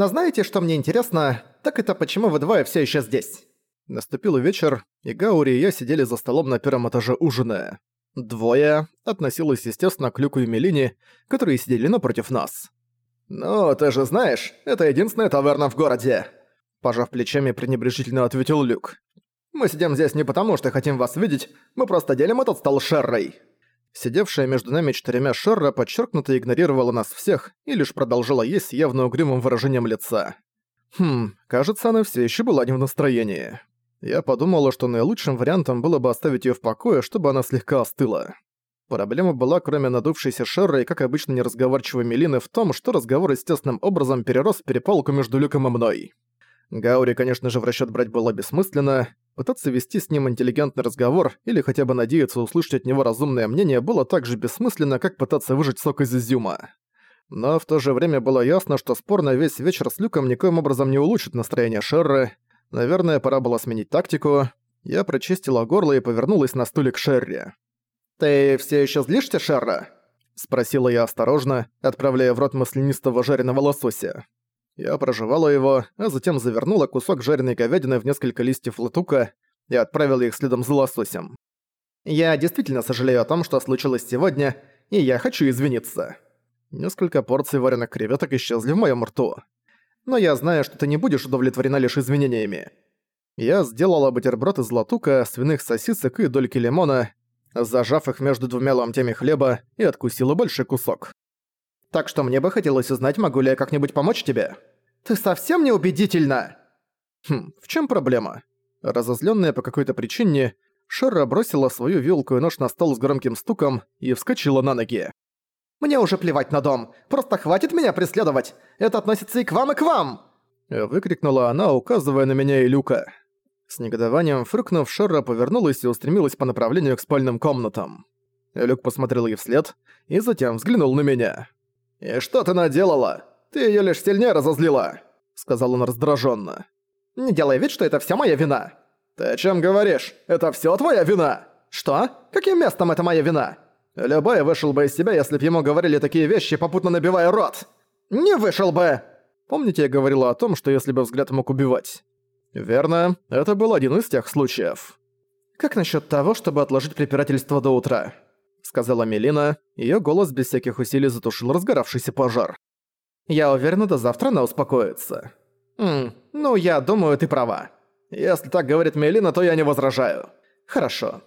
Но знаете, что мне интересно, так это почему вы двое все еще здесь?» Наступил вечер, и Гаури и я сидели за столом на первом этаже ужиная. Двое относилось, естественно, к Люку и Мелине, которые сидели напротив нас. «Ну, ты же знаешь, это единственная таверна в городе!» Пожав плечами, пренебрежительно ответил Люк. «Мы сидим здесь не потому, что хотим вас видеть, мы просто делим этот стол Шеррой!» Сидевшая между нами четырьмя Шерра подчеркнуто игнорировала нас всех и лишь продолжала есть с явно угрюмым выражением лица. Хм, кажется, она все еще была не в настроении. Я подумала, что наилучшим вариантом было бы оставить ее в покое, чтобы она слегка остыла. Проблема была, кроме надувшейся Шерры и, как обычно, неразговорчивой Мелины, в том, что разговор естественным образом перерос в перепалку между Люком и мной. Гаури, конечно же, в расчет брать было бессмысленно. Пытаться вести с ним интеллигентный разговор или хотя бы надеяться услышать от него разумное мнение было так же бессмысленно, как пытаться выжать сок из изюма. Но в то же время было ясно, что спор на весь вечер с Люком никоим образом не улучшит настроение Шерры, Наверное, пора было сменить тактику. Я прочистила горло и повернулась на стуле к Шерри. «Ты все еще злишься, Шерра?» — спросила я осторожно, отправляя в рот маслянистого жареного лосося. Я прожевала его, а затем завернула кусок жареной говядины в несколько листьев латука и отправила их следом за лососем. «Я действительно сожалею о том, что случилось сегодня, и я хочу извиниться». Несколько порций вареных креветок исчезли в моем рту но я знаю, что ты не будешь удовлетворена лишь изменениями. Я сделала бутерброд из латука, свиных сосисок и дольки лимона, зажав их между двумя ломтями хлеба и откусила большой кусок. «Так что мне бы хотелось узнать, могу ли я как-нибудь помочь тебе?» «Ты совсем неубедительна!» Хм, в чем проблема? Разозленная по какой-то причине, Шерра бросила свою вилку и нож на стол с громким стуком и вскочила на ноги. Мне уже плевать на дом. Просто хватит меня преследовать. Это относится и к вам, и к вам!» Выкрикнула она, указывая на меня и Люка. С негодованием фыркнув, Шерра повернулась и устремилась по направлению к спальным комнатам. Люк посмотрел ей вслед и затем взглянул на меня. «И что ты наделала? Ты её лишь сильнее разозлила!» Сказал он раздражённо. «Не делай вид, что это вся моя вина!» «Ты о чем говоришь? Это всё твоя вина!» «Что? Каким местом это моя вина? Любой вышел бы из себя, если б ему говорили такие вещи, попутно набивая рот. Не вышел бы! Помните, я говорила о том, что если бы взгляд мог убивать? Верно, это был один из тех случаев. Как насчет того, чтобы отложить препирательство до утра? Сказала Мелина, ее голос без всяких усилий затушил разгоравшийся пожар. Я уверена, до завтра она успокоится. Ммм, ну я думаю, ты права. Если так говорит Мелина, то я не возражаю. Хорошо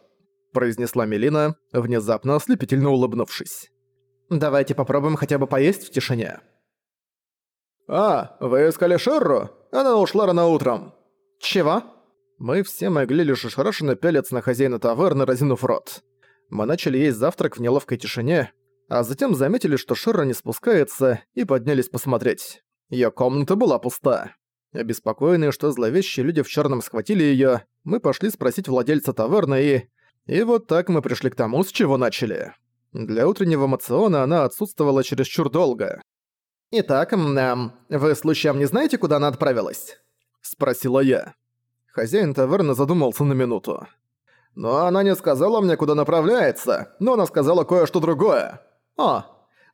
произнесла Мелина, внезапно ослепительно улыбнувшись. «Давайте попробуем хотя бы поесть в тишине». «А, вы искали Шерру? Она ушла рано утром». «Чего?» Мы все могли лишь ошарашенно пялиться на хозяина таверны, разинув рот. Мы начали есть завтрак в неловкой тишине, а затем заметили, что Шерра не спускается, и поднялись посмотреть. Её комната была пуста. Обеспокоенные, что зловещие люди в чёрном схватили её, мы пошли спросить владельца таверны и... И вот так мы пришли к тому, с чего начали. Для утреннего мациона она отсутствовала чересчур долго. «Итак, эм, вы случаем не знаете, куда она отправилась?» Спросила я. Хозяин таверны задумался на минуту. «Но она не сказала мне, куда направляется, но она сказала кое-что другое. О,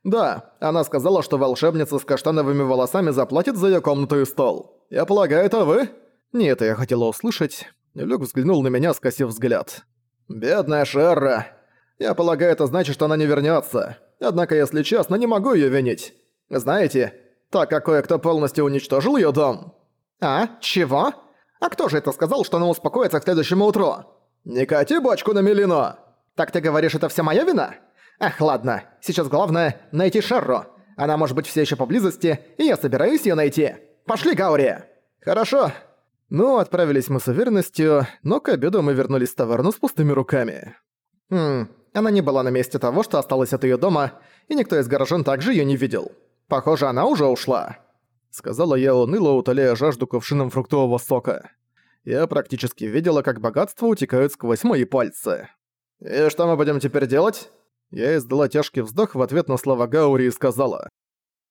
да, она сказала, что волшебница с каштановыми волосами заплатит за её комнату и стол. Я полагаю, это вы?» Не это я хотела услышать. Люк взглянул на меня, скосив взгляд. «Бедная Шерра. Я полагаю, это значит, что она не вернётся. Однако, если честно, не могу её винить. Знаете, так как кое-кто полностью уничтожил её дом». «А? Чего? А кто же это сказал, что она успокоится к следующему утру?» «Не кати бочку на Мелино!» «Так ты говоришь, это вся моя вина?» «Ах, ладно. Сейчас главное — найти Шерру. Она может быть все ещё поблизости, и я собираюсь её найти. Пошли, Гаури!» «Хорошо. Ну, отправились мы с уверенностью, но к обеду мы вернулись в таверну с пустыми руками. Хм, она не была на месте того, что осталось от её дома, и никто из горожан также её не видел. Похоже, она уже ушла. Сказала я уныло, утоляя жажду кувшином фруктового сока. Я практически видела, как богатства утекают сквозь мои пальцы. «И что мы будем теперь делать?» Я издала тяжкий вздох в ответ на слова Гаури и сказала.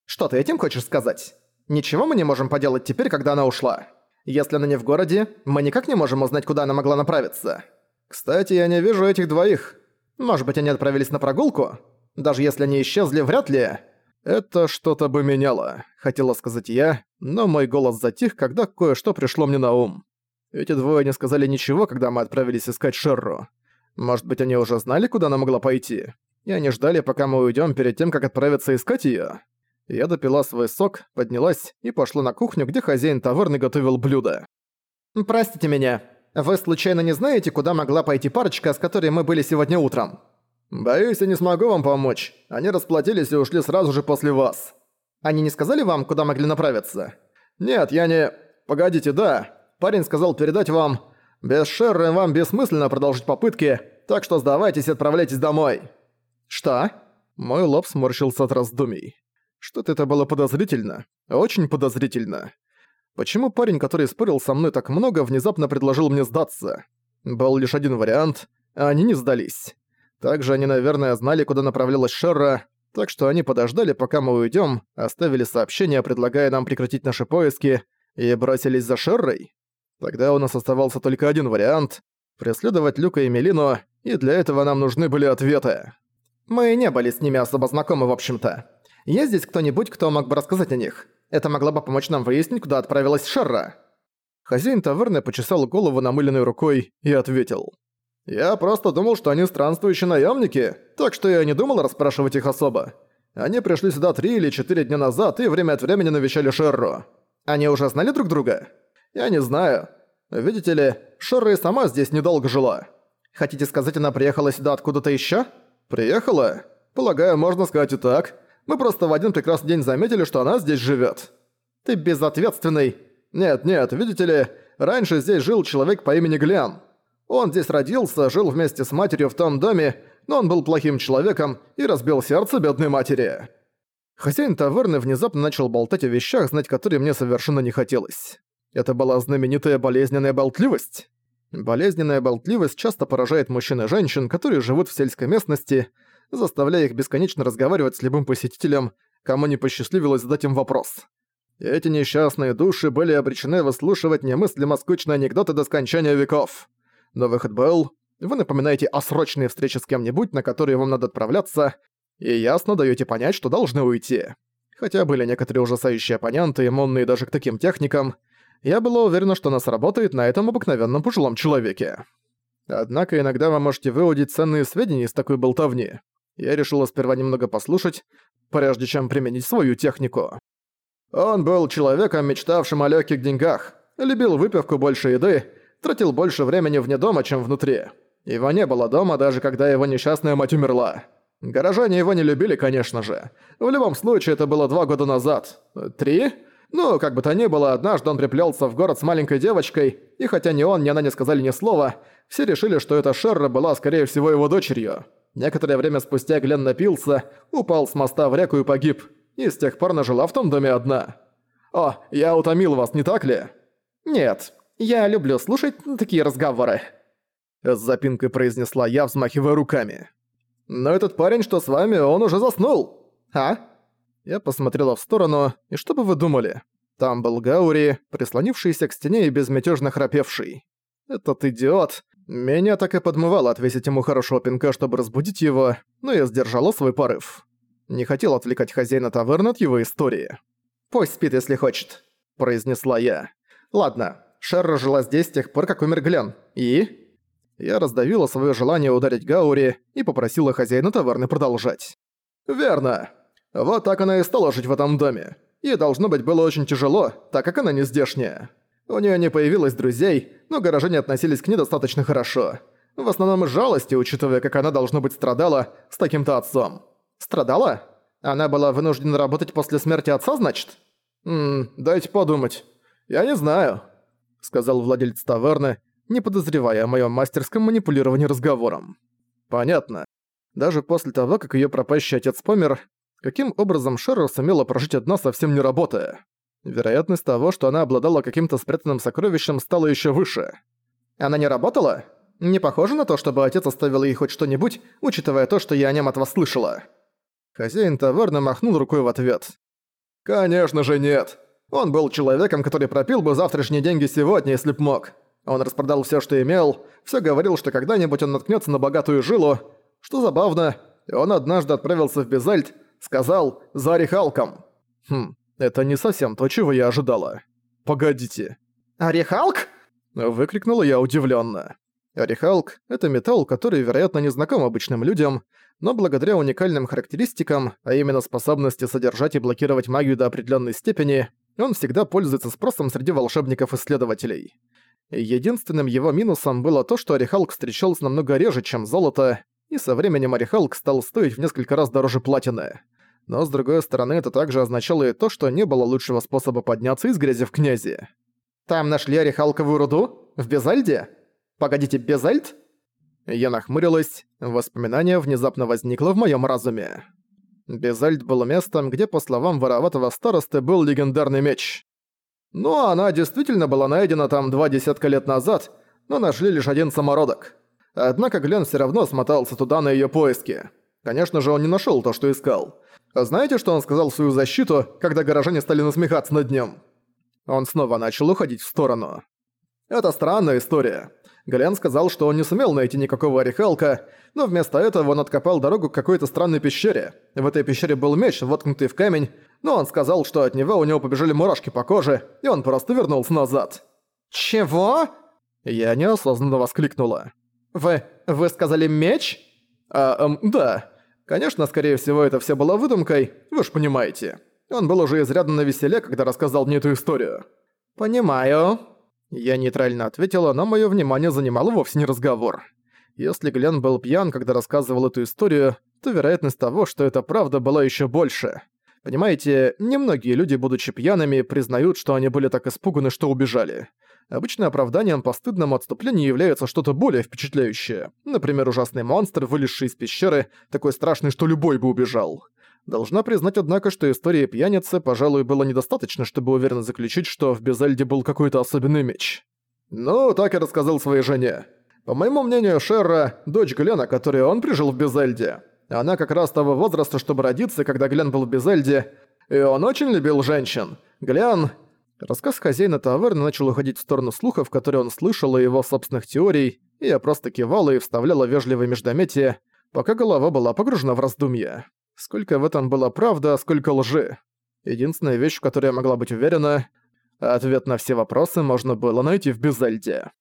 «Что ты этим хочешь сказать? Ничего мы не можем поделать теперь, когда она ушла?» Если она не в городе, мы никак не можем узнать, куда она могла направиться. Кстати, я не вижу этих двоих. Может быть, они отправились на прогулку? Даже если они исчезли, вряд ли. Это что-то бы меняло, хотела сказать я, но мой голос затих, когда кое-что пришло мне на ум. Эти двое не сказали ничего, когда мы отправились искать Шерру. Может быть, они уже знали, куда она могла пойти? И они ждали, пока мы уйдем перед тем, как отправиться искать ее. Я допила свой сок, поднялась и пошла на кухню, где хозяин таверны готовил блюдо. «Простите меня, вы случайно не знаете, куда могла пойти парочка, с которой мы были сегодня утром?» «Боюсь, я не смогу вам помочь. Они расплатились и ушли сразу же после вас». «Они не сказали вам, куда могли направиться?» «Нет, я не... Погодите, да. Парень сказал передать вам... Без Шерры вам бессмысленно продолжить попытки, так что сдавайтесь и отправляйтесь домой». «Что?» Мой лоб сморщился от раздумий. Что-то это было подозрительно. Очень подозрительно. Почему парень, который спорил со мной так много, внезапно предложил мне сдаться? Был лишь один вариант, а они не сдались. Также они, наверное, знали, куда направлялась Шерра, так что они подождали, пока мы уйдем, оставили сообщение, предлагая нам прекратить наши поиски, и бросились за Шеррой. Тогда у нас оставался только один вариант — преследовать Люка и Мелину, и для этого нам нужны были ответы. Мы не были с ними особо знакомы, в общем-то. Есть здесь кто-нибудь, кто мог бы рассказать о них? Это могло бы помочь нам выяснить, куда отправилась Шерра». Хозяин таверны почесал голову намыленной рукой и ответил. «Я просто думал, что они странствующие наемники, так что я не думал расспрашивать их особо. Они пришли сюда три или четыре дня назад и время от времени навещали Шерру. Они уже знали друг друга? Я не знаю. Видите ли, Шерра и сама здесь недолго жила. Хотите сказать, она приехала сюда откуда-то еще? Приехала? Полагаю, можно сказать и так. Мы просто в один прекрасный день заметили, что она здесь живет. Ты безответственный. Нет, нет, видите ли, раньше здесь жил человек по имени Глен. Он здесь родился, жил вместе с матерью в том доме, но он был плохим человеком и разбил сердце бедной матери. Хозяин таверны внезапно начал болтать о вещах, знать которые мне совершенно не хотелось. Это была знаменитая болезненная болтливость. Болезненная болтливость часто поражает мужчин и женщин, которые живут в сельской местности, заставляя их бесконечно разговаривать с любым посетителем, кому не посчастливилось задать им вопрос. Эти несчастные души были обречены выслушивать немыслимо скучные анекдоты до скончания веков. Но выход был. Вы напоминаете о срочной встрече с кем-нибудь, на которые вам надо отправляться, и ясно даете понять, что должны уйти. Хотя были некоторые ужасающие оппоненты, иммунные даже к таким техникам, я была уверена, что она сработает на этом обыкновенном пожилом человеке. Однако иногда вы можете выудить ценные сведения из такой болтовни я решила сперва немного послушать, прежде чем применить свою технику. Он был человеком, мечтавшим о легких деньгах, любил выпивку больше еды, тратил больше времени вне дома, чем внутри. Его не было дома, даже когда его несчастная мать умерла. Горожане его не любили, конечно же. В любом случае, это было два года назад. Три? Ну, как бы то ни было, однажды он приплелся в город с маленькой девочкой, и хотя ни он, ни она не сказали ни слова, все решили, что эта Шерра была, скорее всего, его дочерью. Некоторое время спустя Глен напился, упал с моста в реку и погиб. И с тех пор она жила в том доме одна. О, я утомил вас, не так ли? Нет, я люблю слушать такие разговоры. С запинкой произнесла я, взмахивая руками. Но этот парень, что с вами, он уже заснул. А? Я посмотрела в сторону, и что бы вы думали? Там был Гаури, прислонившийся к стене и безмятежно храпевший. Этот идиот меня так и подмывало отвесить ему хорошего пинка, чтобы разбудить его, но я сдержала свой порыв. Не хотел отвлекать хозяина таверны от его истории. «Пусть спит, если хочет», – произнесла я. «Ладно, Шерра жила здесь с тех пор, как умер Глен. И?» Я раздавила свое желание ударить Гаури и попросила хозяина таверны продолжать. «Верно. Вот так она и стала жить в этом доме. Ей, должно быть, было очень тяжело, так как она не здешняя. У нее не появилось друзей, но горожане относились к ней достаточно хорошо. В основном из жалости, учитывая, как она, должно быть, страдала с таким-то отцом. Страдала? Она была вынуждена работать после смерти отца, значит? «Ммм, дайте подумать. Я не знаю», — сказал владелец таверны, не подозревая о моем мастерском манипулировании разговором. «Понятно. Даже после того, как ее пропащий отец помер, каким образом Шерра сумела прожить одна, совсем не работая? Вероятность того, что она обладала каким-то спрятанным сокровищем, стала еще выше. Она не работала? Не похоже на то, чтобы отец оставил ей хоть что-нибудь, учитывая то, что я о нем от вас слышала. Хозяин таверны махнул рукой в ответ. «Конечно же нет. Он был человеком, который пропил бы завтрашние деньги сегодня, если б мог. Он распродал все, что имел, все говорил, что когда-нибудь он наткнется на богатую жилу. Что забавно, он однажды отправился в Безальт, сказал «за Рихалком». Хм, Это не совсем то, чего я ожидала. Погодите. «Орехалк?» Выкрикнула я удивленно. Орехалк — это металл, который, вероятно, не знаком обычным людям, но благодаря уникальным характеристикам, а именно способности содержать и блокировать магию до определенной степени, он всегда пользуется спросом среди волшебников-исследователей. Единственным его минусом было то, что Орехалк встречался намного реже, чем золото, и со временем Орехалк стал стоить в несколько раз дороже платины. Но с другой стороны, это также означало и то, что не было лучшего способа подняться из грязи в князи. «Там нашли орехалковую руду? В Безальде? Погодите, Безальд?» Я нахмурилась, воспоминание внезапно возникло в моем разуме. Безальд был местом, где, по словам вороватого старосты, был легендарный меч. Ну, она действительно была найдена там два десятка лет назад, но нашли лишь один самородок. Однако Глен все равно смотался туда на ее поиски. Конечно же, он не нашел то, что искал. А знаете, что он сказал в свою защиту, когда горожане стали насмехаться над ним? Он снова начал уходить в сторону. Это странная история. Глен сказал, что он не сумел найти никакого орехалка, но вместо этого он откопал дорогу к какой-то странной пещере. В этой пещере был меч, воткнутый в камень, но он сказал, что от него у него побежали мурашки по коже, и он просто вернулся назад. «Чего?» Я неосознанно воскликнула. «Вы... вы сказали меч?» «А, эм, да. Конечно, скорее всего, это все было выдумкой, вы ж понимаете. Он был уже изрядно на веселе, когда рассказал мне эту историю». «Понимаю». Я нейтрально ответила, но моё внимание занимал вовсе не разговор. Если Глен был пьян, когда рассказывал эту историю, то вероятность того, что это правда, была ещё больше. Понимаете, немногие люди, будучи пьяными, признают, что они были так испуганы, что убежали. Обычно оправданием постыдному отступлению является что-то более впечатляющее. Например, ужасный монстр, вылезший из пещеры, такой страшный, что любой бы убежал. Должна признать, однако, что истории пьяницы, пожалуй, было недостаточно, чтобы уверенно заключить, что в Безальде был какой-то особенный меч. Ну, так и рассказал своей жене. По моему мнению, Шерра – дочь Глена, которую он прижил в Безальде. Она как раз того возраста, чтобы родиться, когда Глен был в Безальде, и он очень любил женщин. Глен... Рассказ хозяина таверны начал уходить в сторону слухов, которые он слышал, и его собственных теорий, и я просто кивала и вставляла вежливые междометия, пока голова была погружена в раздумья. Сколько в этом было правды, а сколько лжи. Единственная вещь, в которой я могла быть уверена, ответ на все вопросы можно было найти в Безальде.